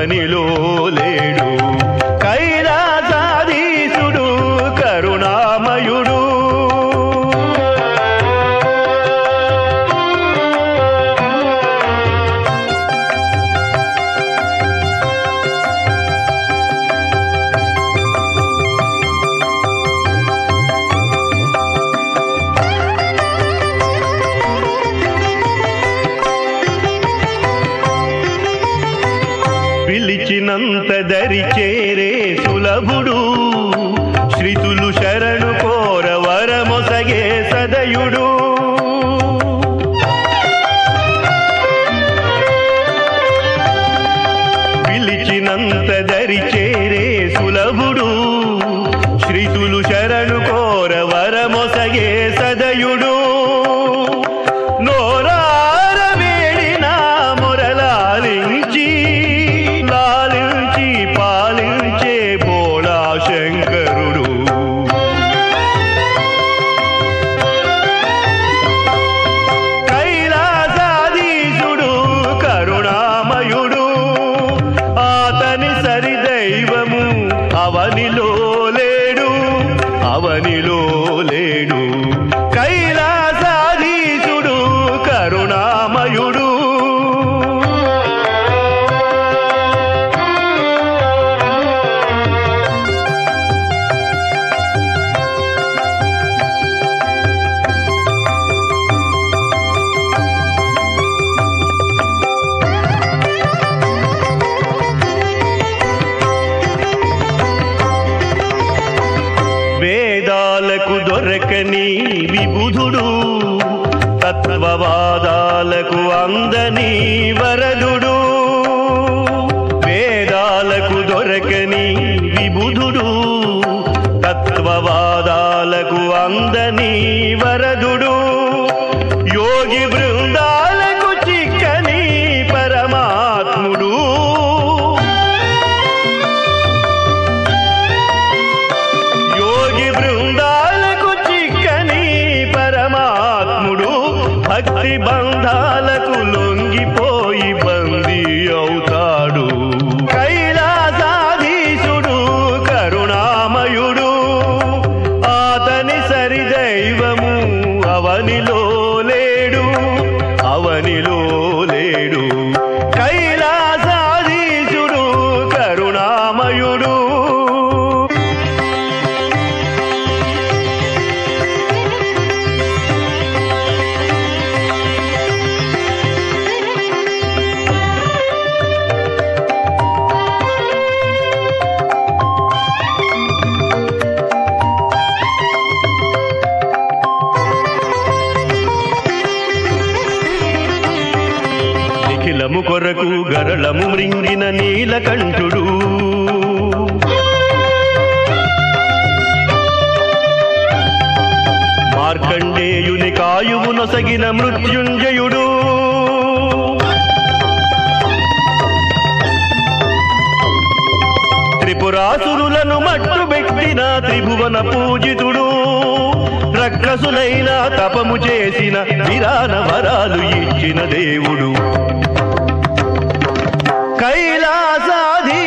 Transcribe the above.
అవనిలో పిలిచినంత దరి చేరే సులభుడు. శ్రీతులు శరణు కోర వరమొసగే సదయుడు. పిలిచినంత దరి చేరే సులభుడు. శ్రీతులు శరణు కోర వర దొరకని విబుధుడు తత్వవాదాలకు అందని వరదుడు. వేదాలకు దొరకని విబుధుడు తత్వవాదాలకు అందని వరదుడు. மனித నిఖిలము కొరకు గరళము మృంగిన నీలకంఠుడు మార్కండేయుని కాయువు నొసగిన మృత్యుంజయుడు. త్రిపురాసురులను మట్టుబెట్టిన త్రిభువన పూజితుడు. రక్కసులైన తపము చేసిన విరాన వరాలు ఇచ్చిన దేవుడు. कैलासाधि